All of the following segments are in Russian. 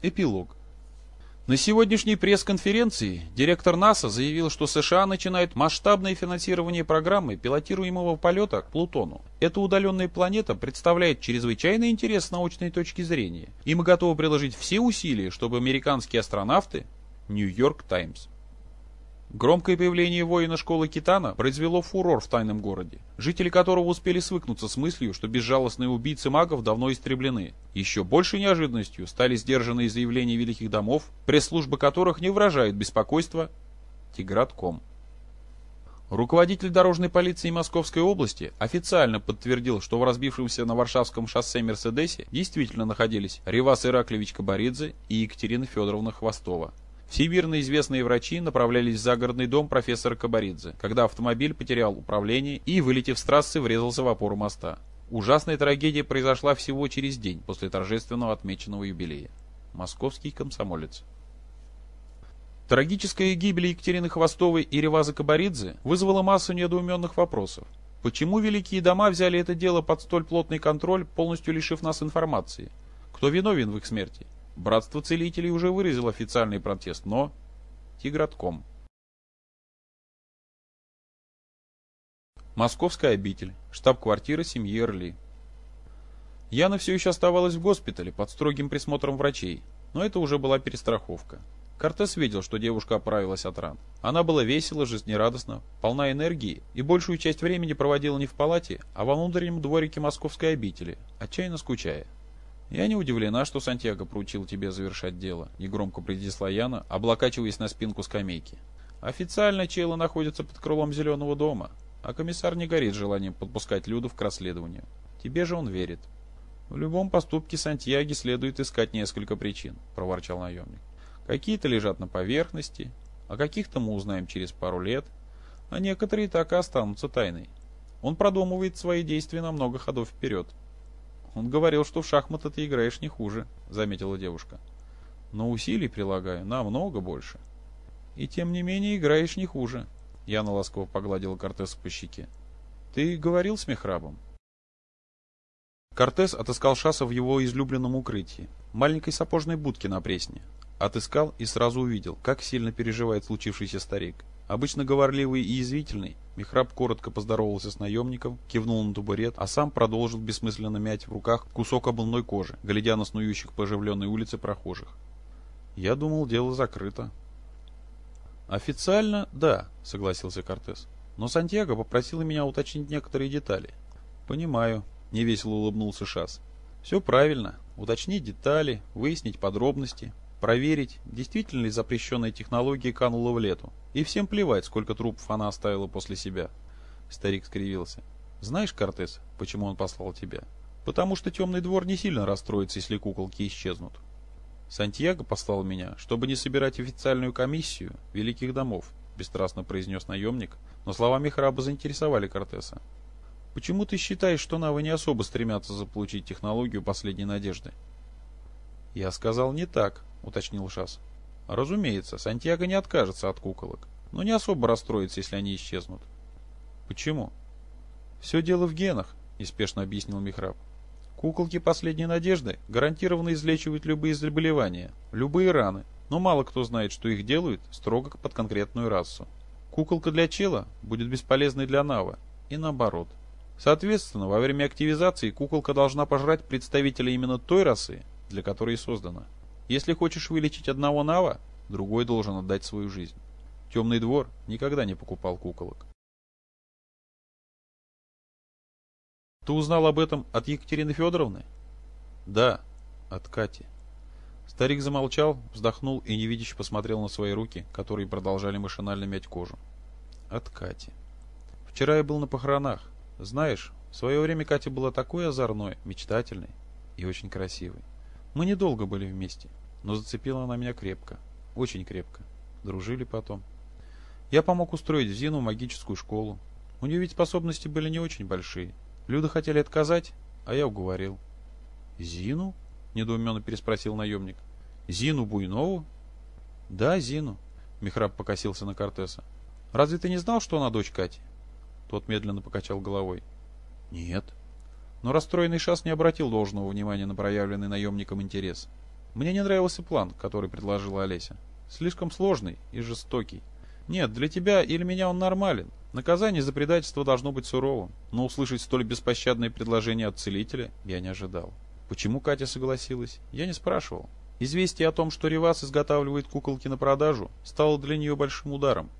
Эпилог. На сегодняшней пресс-конференции директор НАСА заявил, что США начинают масштабное финансирование программы пилотируемого полета к Плутону. Эта удаленная планета представляет чрезвычайный интерес с научной точки зрения, и мы готовы приложить все усилия, чтобы американские астронавты... Нью-Йорк Таймс. Громкое появление воина школы Китана произвело фурор в тайном городе, жители которого успели свыкнуться с мыслью, что безжалостные убийцы магов давно истреблены. Еще большей неожиданностью стали сдержанные заявления великих домов, пресс-службы которых не выражают беспокойства Тигратком. Руководитель дорожной полиции Московской области официально подтвердил, что в разбившемся на Варшавском шоссе Мерседесе действительно находились Ревас Ираклевич Кабаридзе и Екатерина Федоровна Хвостова. Всемирно известные врачи направлялись в загородный дом профессора Кабаридзе, когда автомобиль потерял управление и, вылетев с трассы, врезался в опору моста. Ужасная трагедия произошла всего через день после торжественного отмеченного юбилея. Московский комсомолец. Трагическая гибель Екатерины Хвостовой и Реваза Кабаридзе вызвала массу недоуменных вопросов. Почему великие дома взяли это дело под столь плотный контроль, полностью лишив нас информации? Кто виновен в их смерти? Братство целителей уже выразило официальный протест, но... Тигратком. Московская обитель. Штаб-квартира семьи Эрли. Яна все еще оставалась в госпитале под строгим присмотром врачей, но это уже была перестраховка. Кортес видел, что девушка оправилась от ран. Она была весела, жизнерадостна, полна энергии и большую часть времени проводила не в палате, а во внутреннем дворике московской обители, отчаянно скучая. «Я не удивлена, что Сантьяго поручил тебе завершать дело», — негромко произнесла Яна, облокачиваясь на спинку скамейки. «Официально Чейла находится под крылом Зеленого дома, а комиссар не горит желанием подпускать Людов к расследованию. Тебе же он верит». «В любом поступке Сантьяги следует искать несколько причин», — проворчал наемник. «Какие-то лежат на поверхности, а каких-то мы узнаем через пару лет, а некоторые так и останутся тайной. Он продумывает свои действия на много ходов вперед». Он говорил, что в шахматы ты играешь не хуже, заметила девушка. Но усилий прилагаю намного больше. И тем не менее играешь не хуже. Яна ласково погладила Кортеса по щеке. Ты говорил с Мехрабом? Кортес отыскал Шаса в его излюбленном укрытии, маленькой сапожной будке на Пресне. Отыскал и сразу увидел, как сильно переживает случившийся старик. Обычно говорливый и язвительный, Михраб коротко поздоровался с наемником, кивнул на табурет, а сам продолжил бессмысленно мять в руках кусок обувной кожи, глядя на снующих по оживленной улице прохожих. «Я думал, дело закрыто». «Официально, да», — согласился Кортес. «Но Сантьяго попросила меня уточнить некоторые детали». «Понимаю», — невесело улыбнулся Шас. «Все правильно. Уточнить детали, выяснить подробности, Проверить, действительно ли запрещенная технология канула в лету. И всем плевать, сколько трупов она оставила после себя. Старик скривился. Знаешь, Кортес, почему он послал тебя? Потому что темный двор не сильно расстроится, если куколки исчезнут. Сантьяго послал меня, чтобы не собирать официальную комиссию великих домов, бесстрастно произнес наемник, но слова Мехраба заинтересовали Кортеса. Почему ты считаешь, что Навы не особо стремятся заполучить технологию последней надежды? Я сказал не так, — уточнил Шас. «Разумеется, Сантьяго не откажется от куколок, но не особо расстроится, если они исчезнут». «Почему?» «Все дело в генах», — неспешно объяснил Михраб. «Куколки последней надежды гарантированно излечивают любые заболевания, любые раны, но мало кто знает, что их делают строго под конкретную расу. Куколка для чела будет бесполезной для Нава, и наоборот. Соответственно, во время активизации куколка должна пожрать представителя именно той расы, для которой создана. Если хочешь вылечить одного Нава, другой должен отдать свою жизнь. Темный двор никогда не покупал куколок. Ты узнал об этом от Екатерины Федоровны? Да, от Кати. Старик замолчал, вздохнул и невидяще посмотрел на свои руки, которые продолжали машинально мять кожу. От Кати. Вчера я был на похоронах. Знаешь, в свое время Катя была такой озорной, мечтательной и очень красивой. Мы недолго были вместе, но зацепила она меня крепко. Очень крепко. Дружили потом. Я помог устроить Зину магическую школу. У нее ведь способности были не очень большие. Люда хотели отказать, а я уговорил. «Зину?» — недоуменно переспросил наемник. «Зину Буйнову?» «Да, Зину», — Михраб покосился на Кортеса. «Разве ты не знал, что она дочь Кати?» Тот медленно покачал головой. «Нет». Но расстроенный Шас не обратил должного внимания на проявленный наемником интерес. Мне не нравился план, который предложила Олеся. Слишком сложный и жестокий. Нет, для тебя или меня он нормален. Наказание за предательство должно быть суровым. Но услышать столь беспощадное предложение от целителя я не ожидал. Почему Катя согласилась, я не спрашивал. Известие о том, что Ревас изготавливает куколки на продажу, стало для нее большим ударом.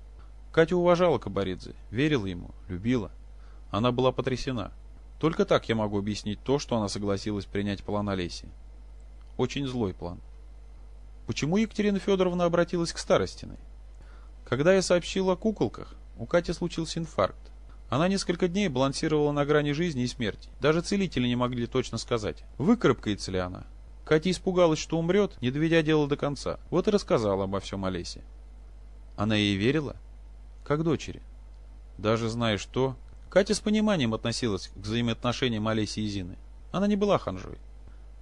Катя уважала Кабаридзе, верила ему, любила. Она была потрясена. Только так я могу объяснить то, что она согласилась принять план Олеси. Очень злой план. Почему Екатерина Федоровна обратилась к Старостиной? Когда я сообщил о куколках, у Кати случился инфаркт. Она несколько дней балансировала на грани жизни и смерти. Даже целители не могли точно сказать, выкарабкается ли она. Катя испугалась, что умрет, не доведя дело до конца. Вот и рассказала обо всем Олесе. Она ей верила? Как дочери. Даже зная что, Катя с пониманием относилась к взаимоотношениям Олеси и Зины. Она не была ханжой.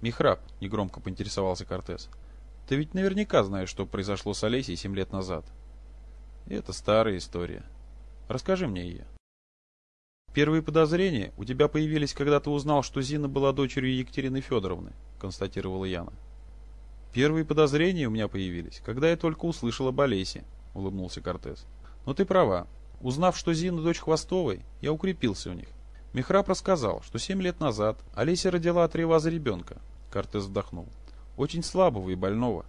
«Михраб», — негромко поинтересовался Кортес, — «ты ведь наверняка знаешь, что произошло с Олесей семь лет назад». «Это старая история. Расскажи мне ее». «Первые подозрения у тебя появились, когда ты узнал, что Зина была дочерью Екатерины Федоровны», — констатировала Яна. «Первые подозрения у меня появились, когда я только услышал об Олесе», — улыбнулся Кортес. «Но ты права. Узнав, что Зина дочь Хвостовой, я укрепился у них. Михраб рассказал, что семь лет назад Олеся родила от Реваза ребенка. Кортес вздохнул. Очень слабого и больного.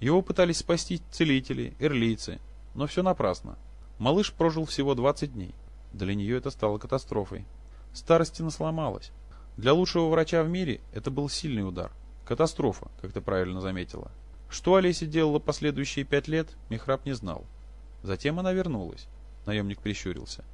Его пытались спасти целители, эрлийцы, но все напрасно. Малыш прожил всего 20 дней. Для нее это стало катастрофой. Старостина сломалась. Для лучшего врача в мире это был сильный удар. Катастрофа, как ты правильно заметила. Что Олеся делала последующие пять лет, Михраб не знал. Затем она вернулась. Наемник прищурился.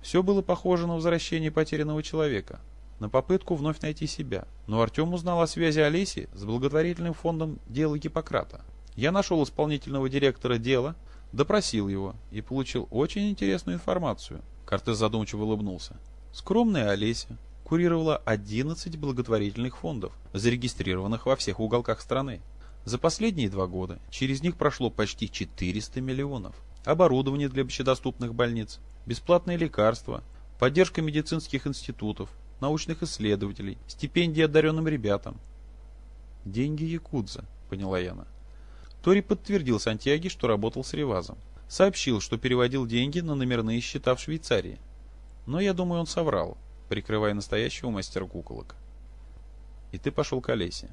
Все было похоже на возвращение потерянного человека, на попытку вновь найти себя. Но Артем узнал о связи Олеси с благотворительным фондом дела Гиппократа. Я нашел исполнительного директора дела, допросил его и получил очень интересную информацию. Кортес задумчиво улыбнулся. Скромная Олеся курировала 11 благотворительных фондов, зарегистрированных во всех уголках страны. За последние два года через них прошло почти 400 миллионов. Оборудование для общедоступных больниц, бесплатные лекарства, поддержка медицинских институтов, научных исследователей, стипендии одаренным ребятам. Деньги Якудза, поняла Яна. Тори подтвердил Сантьяги, что работал с Ревазом. Сообщил, что переводил деньги на номерные счета в Швейцарии. Но я думаю, он соврал, прикрывая настоящего мастера куколок. И ты пошел к Олесе.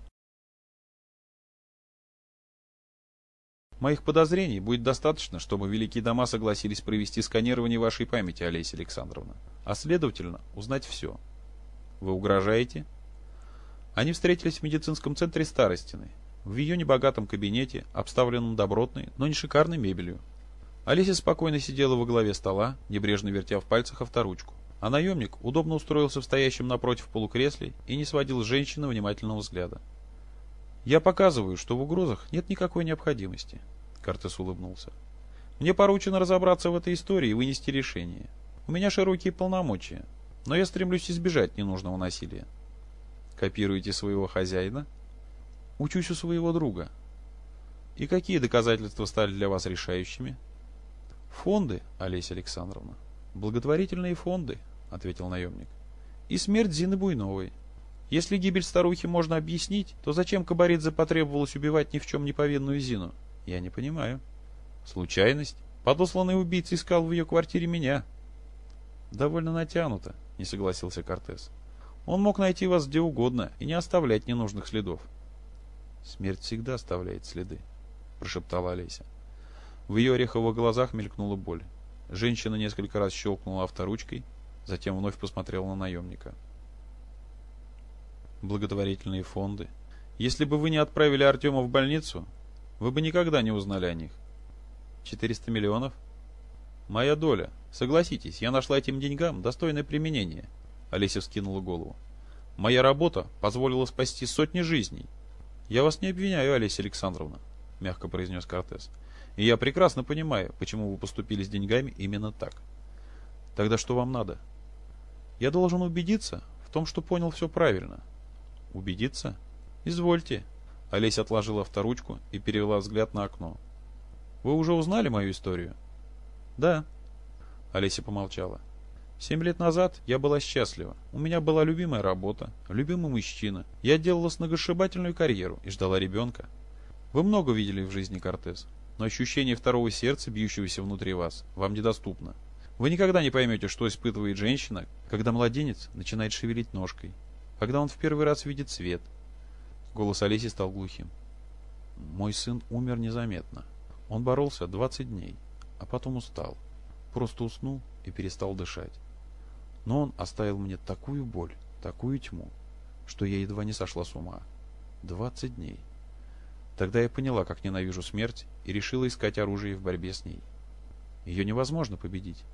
Моих подозрений будет достаточно, чтобы великие дома согласились провести сканирование вашей памяти, Олеся Александровна, а следовательно, узнать все. Вы угрожаете? Они встретились в медицинском центре Старостины, в ее небогатом кабинете, обставленном добротной, но не шикарной мебелью. Олеся спокойно сидела во главе стола, небрежно вертя в пальцах авторучку. А наемник удобно устроился в стоящем напротив полукресле и не сводил с женщины внимательного взгляда. «Я показываю, что в угрозах нет никакой необходимости», — Кортес улыбнулся. «Мне поручено разобраться в этой истории и вынести решение. У меня широкие полномочия, но я стремлюсь избежать ненужного насилия». «Копируете своего хозяина?» «Учусь у своего друга». «И какие доказательства стали для вас решающими?» «Фонды, Олеся Александровна. Благотворительные фонды», — ответил наемник. «И смерть Зины Буйновой. Если гибель старухи можно объяснить, то зачем Кабаридзе потребовалось убивать ни в чем не повинную Зину? Я не понимаю. Случайность? Подосланный убийца искал в ее квартире меня. Довольно натянуто, не согласился Кортес. Он мог найти вас где угодно и не оставлять ненужных следов. Смерть всегда оставляет следы, прошептала Олеся. В ее ореховых глазах мелькнула боль. Женщина несколько раз щелкнула авторучкой, затем вновь посмотрела на наемника благотворительные фонды. Если бы вы не отправили Артема в больницу, вы бы никогда не узнали о них. 400 миллионов? Моя доля. Согласитесь, я нашла этим деньгам достойное применение. Олеся вскинула голову. Моя работа позволила спасти сотни жизней. Я вас не обвиняю, Олеся Александровна, мягко произнес Кортес. И я прекрасно понимаю, почему вы поступили с деньгами именно так. Тогда что вам надо? Я должен убедиться в том, что понял все правильно. Убедиться? Извольте. Олеся отложила авторучку и перевела взгляд на окно. Вы уже узнали мою историю? Да. Олеся помолчала. Семь лет назад я была счастлива. У меня была любимая работа, любимый мужчина. Я делала сногсшибательную карьеру и ждала ребенка. Вы много видели в жизни, Кортес, но ощущение второго сердца, бьющегося внутри вас, вам недоступно. Вы никогда не поймете, что испытывает женщина, когда младенец начинает шевелить ножкой, когда он в первый раз видит свет. Голос Олеси стал глухим. Мой сын умер незаметно. Он боролся 20 дней, а потом устал. Просто уснул и перестал дышать. Но он оставил мне такую боль, такую тьму, что я едва не сошла с ума. 20 дней. Тогда я поняла, как ненавижу смерть, и решила искать оружие в борьбе с ней. Ее невозможно победить.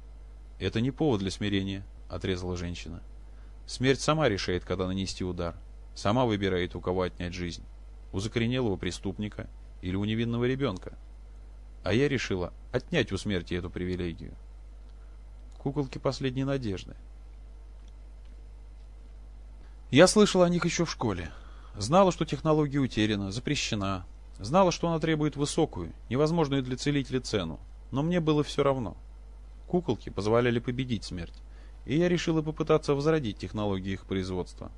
«Это не повод для смирения», — отрезала женщина. «Смерть сама решает, когда нанести удар. Сама выбирает, у кого отнять жизнь. У закоренелого преступника или у невинного ребенка. А я решила отнять у смерти эту привилегию. Куколки последней надежды. Я слышала о них еще в школе. Знала, что технология утеряна, запрещена. Знала, что она требует высокую, невозможную для целителя цену. Но мне было все равно. Куколки позволяли победить смерть, и я решила попытаться возродить технологии их производства.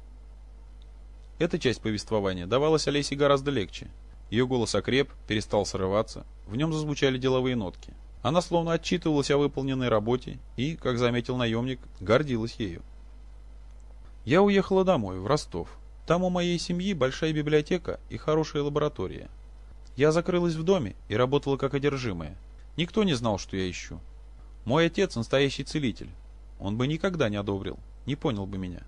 Эта часть повествования давалась Олесе гораздо легче. Ее голос окреп, перестал срываться, в нем зазвучали деловые нотки. Она словно отчитывалась о выполненной работе и, как заметил наемник, гордилась ею. Я уехала домой, в Ростов. Там у моей семьи большая библиотека и хорошая лаборатория. Я закрылась в доме и работала как одержимая. Никто не знал, что я ищу. Мой отец настоящий целитель. Он бы никогда не одобрил, не понял бы меня.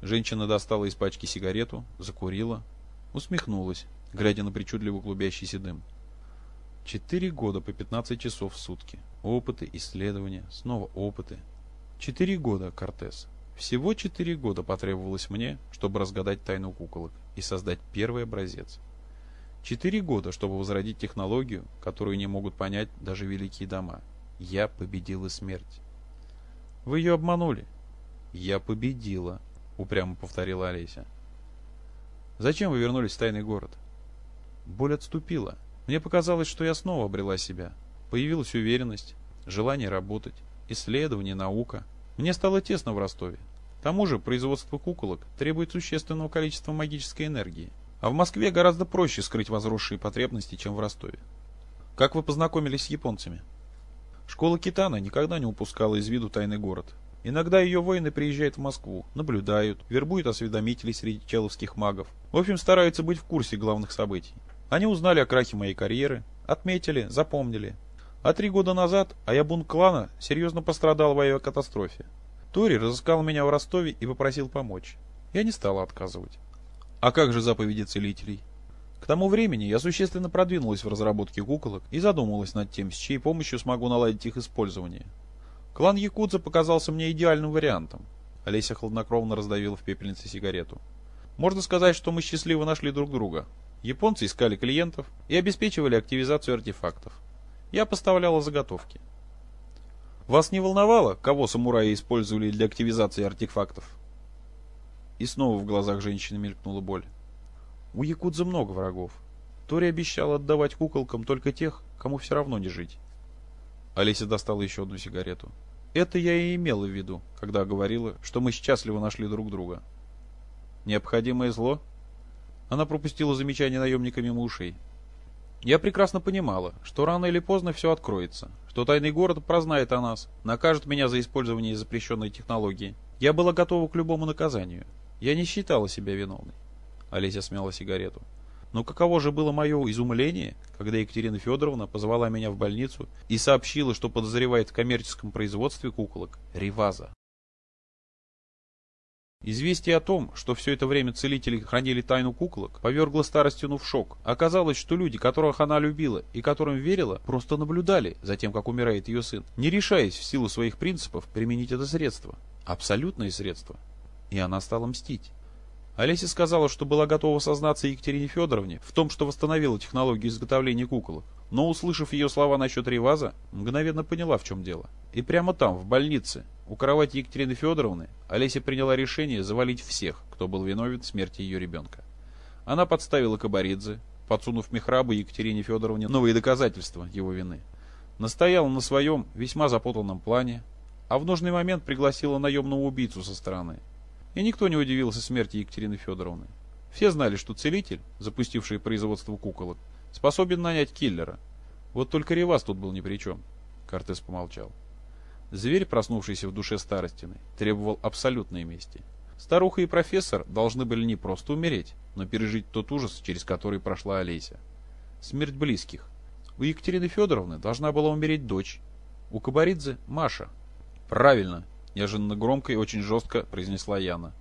Женщина достала из пачки сигарету, закурила, усмехнулась, глядя на причудливо клубящийся дым. Четыре года по 15 часов в сутки. Опыты, исследования, снова опыты. Четыре года, Кортес. Всего четыре года потребовалось мне, чтобы разгадать тайну куколок и создать первый образец. Четыре года, чтобы возродить технологию, которую не могут понять даже великие дома – я победила смерть. Вы ее обманули. Я победила, упрямо повторила Олеся. Зачем вы вернулись в тайный город? Боль отступила. Мне показалось, что я снова обрела себя. Появилась уверенность, желание работать, исследование, наука. Мне стало тесно в Ростове. К тому же производство куколок требует существенного количества магической энергии. А в Москве гораздо проще скрыть возросшие потребности, чем в Ростове. Как вы познакомились с японцами? Школа Китана никогда не упускала из виду тайный город. Иногда ее воины приезжают в Москву, наблюдают, вербуют осведомителей среди человских магов. В общем, стараются быть в курсе главных событий. Они узнали о крахе моей карьеры, отметили, запомнили. А три года назад Аябун клана серьезно пострадал в авиакатастрофе. Тори разыскал меня в Ростове и попросил помочь. Я не стала отказывать. А как же заповеди целителей? К тому времени я существенно продвинулась в разработке куколок и задумалась над тем, с чьей помощью смогу наладить их использование. Клан Якудза показался мне идеальным вариантом. Олеся хладнокровно раздавила в пепельнице сигарету. Можно сказать, что мы счастливо нашли друг друга. Японцы искали клиентов и обеспечивали активизацию артефактов. Я поставляла заготовки. Вас не волновало, кого самураи использовали для активизации артефактов? И снова в глазах женщины мелькнула боль. У Якудза много врагов. Тори обещал отдавать куколкам только тех, кому все равно не жить. Олеся достала еще одну сигарету. Это я и имела в виду, когда говорила, что мы счастливо нашли друг друга. Необходимое зло? Она пропустила замечание наемника мимо ушей. Я прекрасно понимала, что рано или поздно все откроется, что тайный город прознает о нас, накажет меня за использование запрещенной технологии. Я была готова к любому наказанию. Я не считала себя виновной. Олеся смяла сигарету. Но каково же было мое изумление, когда Екатерина Федоровна позвала меня в больницу и сообщила, что подозревает в коммерческом производстве куколок Риваза. Известие о том, что все это время целители хранили тайну куколок, повергло старостину в шок. Оказалось, что люди, которых она любила и которым верила, просто наблюдали за тем, как умирает ее сын, не решаясь в силу своих принципов применить это средство. Абсолютное средство. И она стала мстить. Олеся сказала, что была готова сознаться Екатерине Федоровне в том, что восстановила технологию изготовления куколок, но, услышав ее слова насчет Риваза, мгновенно поняла, в чем дело. И прямо там, в больнице, у кровати Екатерины Федоровны, Олеся приняла решение завалить всех, кто был виновен в смерти ее ребенка. Она подставила Кабаридзе, подсунув Мехрабу Екатерине Федоровне новые доказательства его вины. Настояла на своем весьма запутанном плане, а в нужный момент пригласила наемного убийцу со стороны – и никто не удивился смерти Екатерины Федоровны. Все знали, что целитель, запустивший производство куколок, Способен нанять киллера. Вот только Ревас тут был ни при чем. Кортес помолчал. Зверь, проснувшийся в душе Старостиной, требовал абсолютной мести. Старуха и профессор должны были не просто умереть, но пережить тот ужас, через который прошла Олеся. Смерть близких. У Екатерины Федоровны должна была умереть дочь. У Кабаридзе – Маша. Правильно, неожиданно громко и очень жестко произнесла Яна.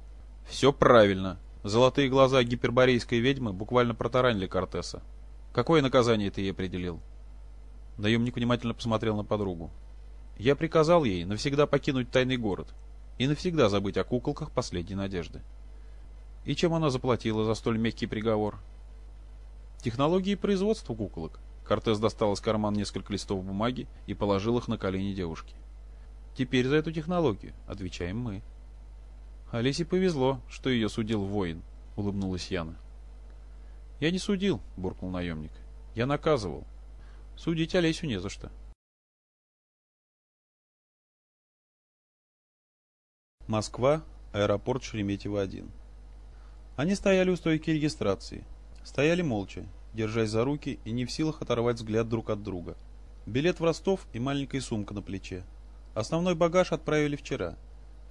Все правильно. Золотые глаза гиперборейской ведьмы буквально протаранили Кортеса. Какое наказание ты ей определил? Наемник внимательно посмотрел на подругу. Я приказал ей навсегда покинуть тайный город и навсегда забыть о куколках последней надежды. И чем она заплатила за столь мягкий приговор? Технологии производства куколок. Кортес достал из кармана несколько листов бумаги и положил их на колени девушки. Теперь за эту технологию отвечаем мы. Олесе повезло, что ее судил воин, улыбнулась Яна. Я не судил, буркнул наемник. Я наказывал. Судить Олесю не за что. Москва, аэропорт Шереметьево-1. Они стояли у стойки регистрации. Стояли молча, держась за руки и не в силах оторвать взгляд друг от друга. Билет в Ростов и маленькая сумка на плече. Основной багаж отправили вчера.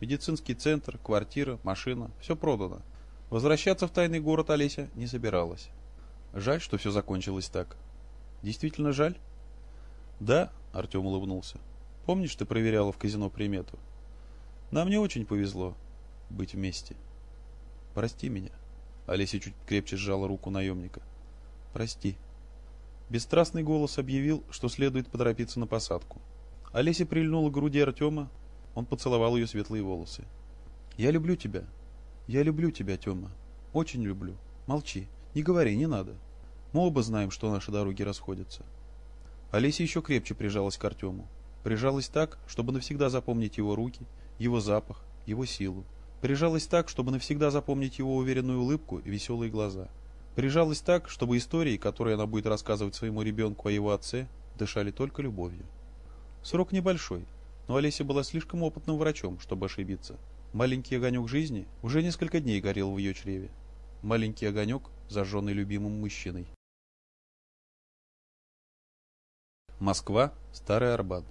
Медицинский центр, квартира, машина – все продано. Возвращаться в тайный город Олеся не собиралась. Жаль, что все закончилось так. Действительно жаль? Да, Артем улыбнулся. Помнишь, ты проверяла в казино примету? Нам не очень повезло быть вместе. Прости меня. Олеся чуть крепче сжала руку наемника. Прости. Бесстрастный голос объявил, что следует поторопиться на посадку. Олеся прильнула к груди Артема, он поцеловал ее светлые волосы. «Я люблю тебя. Я люблю тебя, Тема. Очень люблю. Молчи. Не говори, не надо. Мы оба знаем, что наши дороги расходятся». Олеся еще крепче прижалась к Артему. Прижалась так, чтобы навсегда запомнить его руки, его запах, его силу. Прижалась так, чтобы навсегда запомнить его уверенную улыбку и веселые глаза. Прижалась так, чтобы истории, которые она будет рассказывать своему ребенку о его отце, дышали только любовью. Срок небольшой, но Олеся была слишком опытным врачом, чтобы ошибиться. Маленький огонек жизни уже несколько дней горел в ее чреве. Маленький огонек, зажженный любимым мужчиной. Москва, Старый Арбат.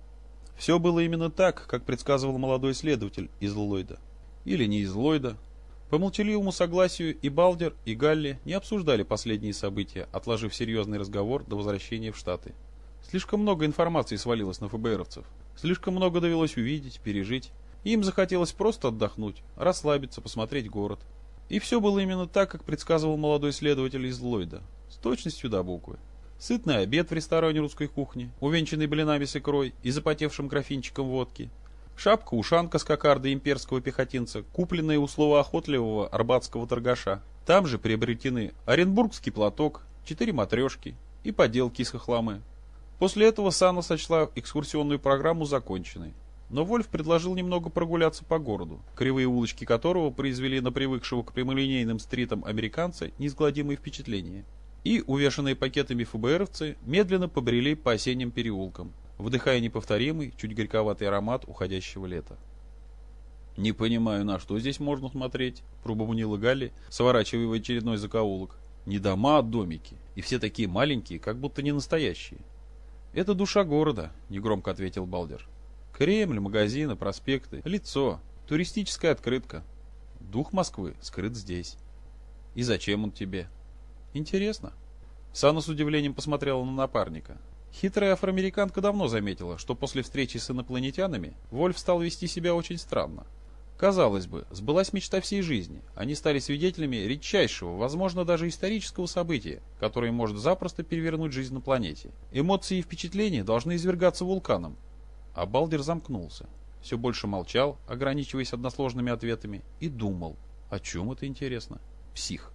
Все было именно так, как предсказывал молодой следователь из Ллойда. Или не из Ллойда. По молчаливому согласию и Балдер, и Галли не обсуждали последние события, отложив серьезный разговор до возвращения в Штаты. Слишком много информации свалилось на ФБРовцев. Слишком много довелось увидеть, пережить. Им захотелось просто отдохнуть, расслабиться, посмотреть город. И все было именно так, как предсказывал молодой следователь из Ллойда. С точностью до буквы. Сытный обед в ресторане русской кухни, увенчанный блинами с икрой и запотевшим графинчиком водки. Шапка-ушанка с кокардой имперского пехотинца, купленная у слова охотливого арбатского торгаша. Там же приобретены оренбургский платок, четыре матрешки и поделки из хохломы. После этого Сана сочла экскурсионную программу законченной. Но Вольф предложил немного прогуляться по городу, кривые улочки которого произвели на привыкшего к прямолинейным стритам американца неизгладимые впечатления и, увешанные пакетами ФБРовцы, медленно побрели по осенним переулкам, вдыхая неповторимый, чуть горьковатый аромат уходящего лета. «Не понимаю, на что здесь можно смотреть», — пробомунила Галли, сворачивая в очередной закоулок. «Не дома, а домики, и все такие маленькие, как будто не настоящие». «Это душа города», — негромко ответил Балдер. «Кремль, магазины, проспекты, лицо, туристическая открытка. Дух Москвы скрыт здесь». «И зачем он тебе?» Интересно. Сана с удивлением посмотрела на напарника. Хитрая афроамериканка давно заметила, что после встречи с инопланетянами Вольф стал вести себя очень странно. Казалось бы, сбылась мечта всей жизни. Они стали свидетелями редчайшего, возможно, даже исторического события, которое может запросто перевернуть жизнь на планете. Эмоции и впечатления должны извергаться вулканом. А Балдер замкнулся. Все больше молчал, ограничиваясь односложными ответами, и думал. О чем это интересно? Псих.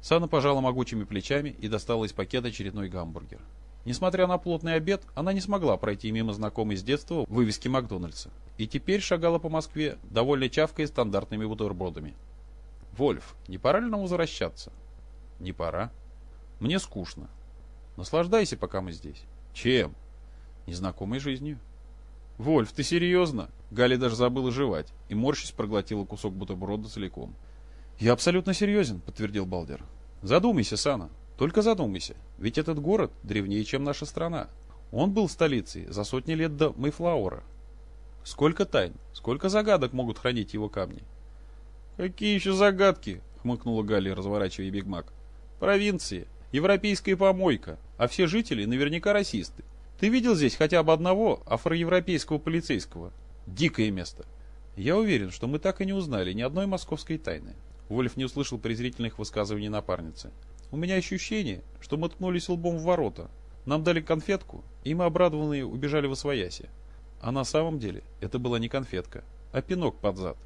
Сана пожала могучими плечами и достала из пакета очередной гамбургер. Несмотря на плотный обед, она не смогла пройти мимо знакомой с детства вывески Макдональдса. И теперь шагала по Москве, довольно чавкая стандартными бутербродами. «Вольф, не пора ли нам возвращаться?» «Не пора. Мне скучно. Наслаждайся, пока мы здесь». «Чем?» «Незнакомой жизнью». «Вольф, ты серьезно?» Галя даже забыла жевать и, морщись, проглотила кусок бутерброда целиком. «Я абсолютно серьезен», — подтвердил Балдер. Задумайся, Сана. Только задумайся, ведь этот город древнее, чем наша страна. Он был столицей за сотни лет до Мейфлауэра. Сколько тайн, сколько загадок могут хранить его камни? «Какие еще загадки?» — хмыкнула Галли, разворачивая Биг Мак. «Провинции, европейская помойка, а все жители наверняка расисты. Ты видел здесь хотя бы одного афроевропейского полицейского? Дикое место. Я уверен, что мы так и не узнали ни одной московской тайны». Вольф не услышал презрительных высказываний напарницы. «У меня ощущение, что мы ткнулись лбом в ворота. Нам дали конфетку, и мы, обрадованные, убежали в освояси. А на самом деле это была не конфетка, а пинок под зад.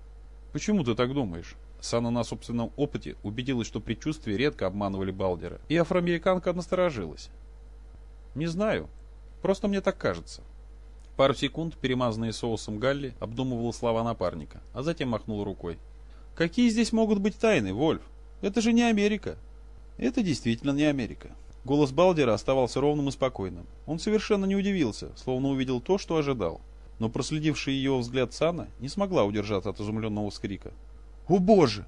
Почему ты так думаешь? Сана на собственном опыте убедилась, что предчувствия редко обманывали Балдера, и афроамериканка насторожилась. «Не знаю. Просто мне так кажется». Пару секунд, перемазанные соусом Галли, обдумывала слова напарника, а затем махнул рукой. «Какие здесь могут быть тайны, Вольф? Это же не Америка». «Это действительно не Америка». Голос Балдера оставался ровным и спокойным. Он совершенно не удивился, словно увидел то, что ожидал. Но проследивший его взгляд Сана не смогла удержаться от изумленного вскрика. «О боже!»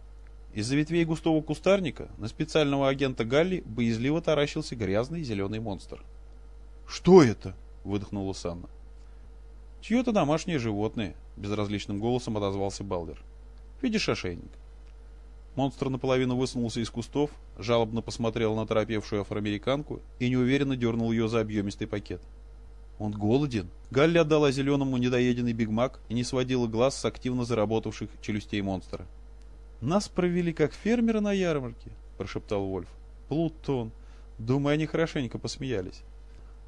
Из-за ветвей густого кустарника на специального агента Галли боязливо таращился грязный зеленый монстр. «Что это?» — выдохнула Санна. «Чье-то домашнее животное», — безразличным голосом отозвался Балдер. «Видишь ошейник?» Монстр наполовину высунулся из кустов, жалобно посмотрел на торопевшую афроамериканку и неуверенно дернул ее за объемистый пакет. Он голоден. Галли отдала зеленому недоеденный бигмак и не сводила глаз с активно заработавших челюстей монстра. «Нас провели как фермера на ярмарке», — прошептал Вольф. «Плутон. Думаю, они хорошенько посмеялись».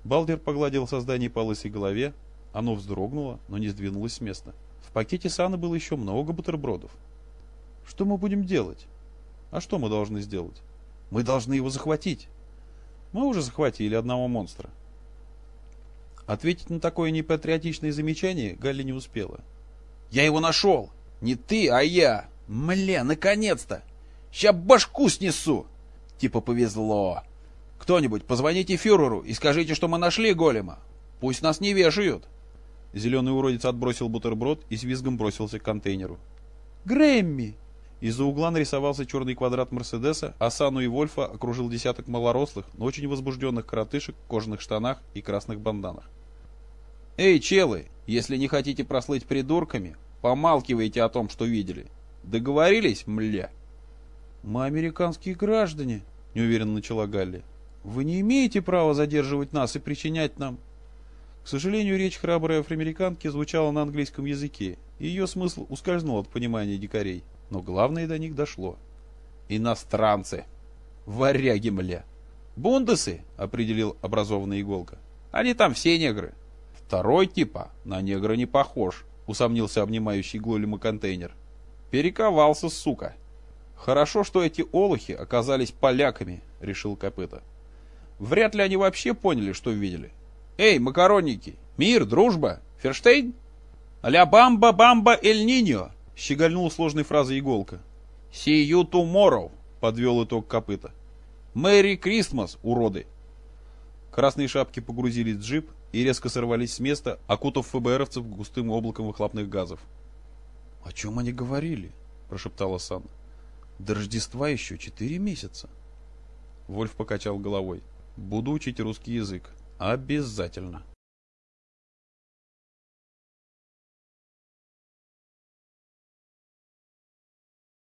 Балдер погладил создание по лысой голове. Оно вздрогнуло, но не сдвинулось с места. В пакете Сана было еще много бутербродов. «Что мы будем делать?» «А что мы должны сделать?» «Мы должны его захватить». «Мы уже захватили одного монстра», Ответить на такое непатриотичное замечание Галли не успела. «Я его нашел! Не ты, а я! Мля, наконец-то! Ща башку снесу!» Типа повезло. «Кто-нибудь, позвоните фюреру и скажите, что мы нашли голема. Пусть нас не вешают!» Зеленый уродец отбросил бутерброд и с визгом бросился к контейнеру. «Грэмми!» Из-за угла нарисовался черный квадрат Мерседеса, а Сану и Вольфа окружил десяток малорослых, но очень возбужденных коротышек в кожаных штанах и красных банданах. «Эй, челы, если не хотите прослыть придурками, помалкивайте о том, что видели. Договорились, мля?» «Мы американские граждане», — неуверенно начала Галли. «Вы не имеете права задерживать нас и причинять нам...» К сожалению, речь храброй афроамериканки звучала на английском языке, и ее смысл ускользнул от понимания дикарей. Но главное до них дошло. «Иностранцы! Варяги, мля!» «Бундесы!» — определил образованная иголка. «Они там все негры!» Второй типа на негра не похож, усомнился обнимающий голема контейнер. Перековался, сука. Хорошо, что эти олухи оказались поляками, решил Копыта. Вряд ли они вообще поняли, что видели. Эй, макаронники, мир, дружба, Ферштейн? Ля бамба бамба эль ниньо, щегольнул сложной фразой иголка. See you tomorrow, подвел итог Копыта. Мэри Кристмас, уроды. Красные шапки погрузились в джип и резко сорвались с места, окутав ФБРовцев густым облаком выхлопных газов. «О чем они говорили?» – прошептала Санна. «До Рождества еще четыре месяца». Вольф покачал головой. «Буду учить русский язык. Обязательно».